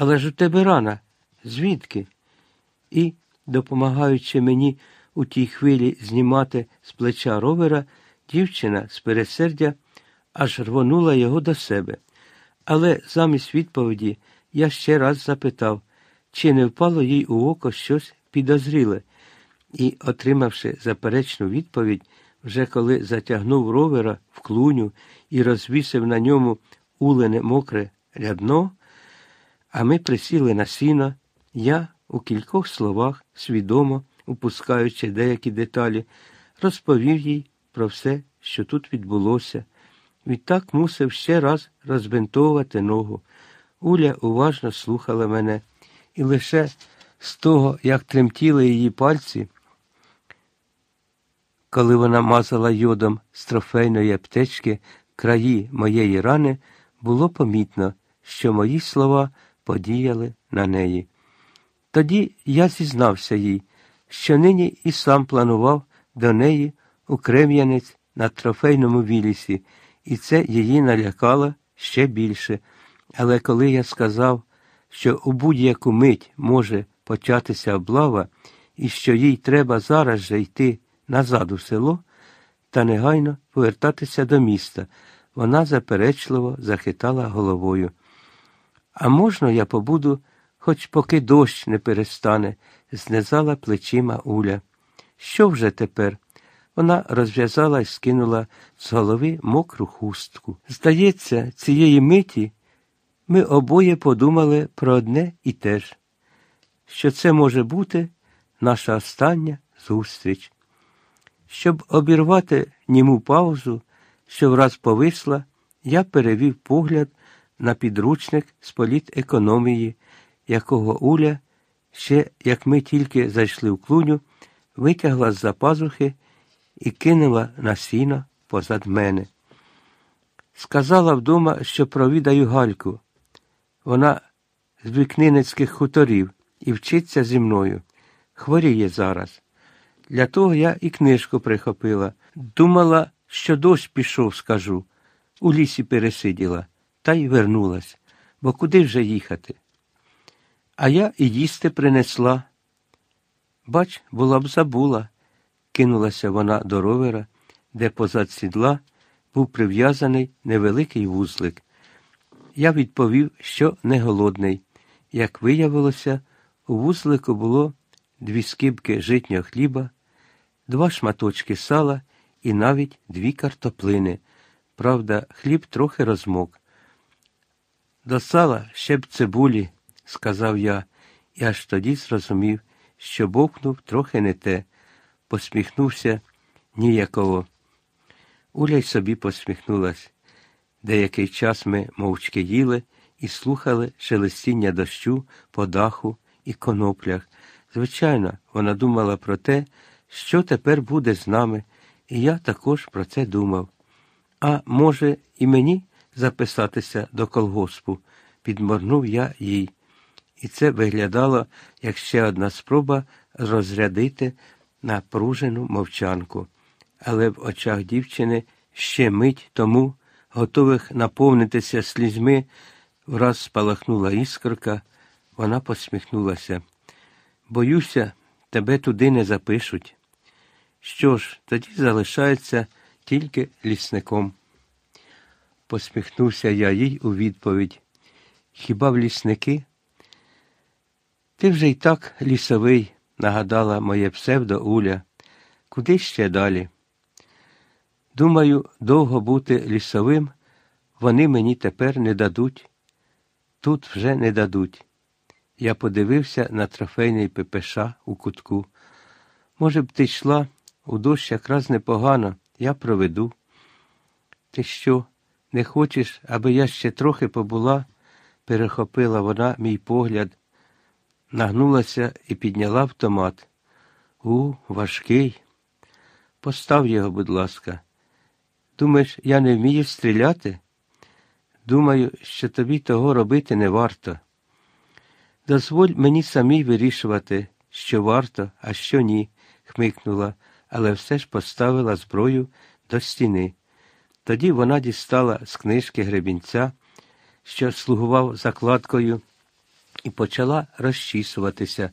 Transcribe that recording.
Але ж у тебе рана. Звідки? І, допомагаючи мені у тій хвилі знімати з плеча ровера, дівчина з пересердя аж рвонула його до себе. Але замість відповіді я ще раз запитав, чи не впало їй у око щось підозріле, і, отримавши заперечну відповідь, вже коли затягнув ровера в клуню і розвісив на ньому улене мокре рядно, а ми присіли на сіно, я у кількох словах, свідомо, упускаючи деякі деталі, розповів їй про все, що тут відбулося. Відтак мусив ще раз розбинтовувати ногу. Уля уважно слухала мене, і лише з того, як тремтіли її пальці, коли вона мазала йодом з трофейної аптечки краї моєї рани, було помітно, що мої слова подіяли на неї. Тоді я зізнався їй, що нині і сам планував до неї у Крем'янець на трофейному вілісі, і це її налякало ще більше. Але коли я сказав, що у будь-яку мить може початися облава і що їй треба зараз же йти назад у село та негайно повертатися до міста, вона заперечливо захитала головою. А можна я побуду, хоч поки дощ не перестане, знизала плечима Уля. Що вже тепер? Вона розв'язала і скинула з голови мокру хустку. Здається, цієї миті ми обоє подумали про одне і те ж, що це може бути наша остання зустріч. Щоб обірвати німу паузу, що враз повисла, я перевів погляд на підручник з політекономії, якого Уля, ще як ми тільки зайшли в клуню, витягла з-за пазухи і кинула на сіно позад мене. Сказала вдома, що провідаю Гальку. Вона з вікнинецьких хуторів і вчиться зі мною. Хворіє зараз. Для того я і книжку прихопила. Думала, що дощ пішов, скажу. У лісі пересиділа, та й вернулась, бо куди вже їхати? А я і їсти принесла. Бач, була б забула, кинулася вона до ровера, де позад сідла був прив'язаний невеликий вузлик. Я відповів, що не голодний. Як виявилося, у вузлику було дві скибки житнього хліба, два шматочки сала і навіть дві картоплини. Правда, хліб трохи розмок. До сала ще б цибулі, сказав я, і аж тоді зрозумів, що бовкнув трохи не те, посміхнувся ніяково. Уля й собі посміхнулась. Деякий час ми мовчки їли і слухали шелестіння дощу по даху і коноплях. Звичайно, вона думала про те, що тепер буде з нами, і я також про це думав. А може, і мені записатися до колгоспу, підморнув я їй. І це виглядало як ще одна спроба розрядити напружену мовчанку. Але в очах дівчини ще мить тому готових наповнитися слізьми, враз спалахнула іскорка, вона посміхнулася. Боюся, тебе туди не запишуть. Що ж, тоді залишається тільки лісником. Посміхнувся я їй у відповідь. Хіба в лісники? Ти вже й так лісовий, нагадала моє псевдо Уля. Куди ще далі? Думаю, довго бути лісовим вони мені тепер не дадуть. Тут вже не дадуть. Я подивився на трофейний ППШ у кутку. Може б, ти йшла у дощ якраз непогано, я проведу. Ти що, не хочеш, аби я ще трохи побула? перехопила вона мій погляд, нагнулася і підняла автомат. У, важкий. Постав його, будь ласка. Думаєш, я не вмію стріляти? Думаю, що тобі того робити не варто. Дозволь мені самій вирішувати, що варто, а що ні, хмикнула, але все ж поставила зброю до стіни. Тоді вона дістала з книжки гребінця, що слугував закладкою і почала розчісуватися.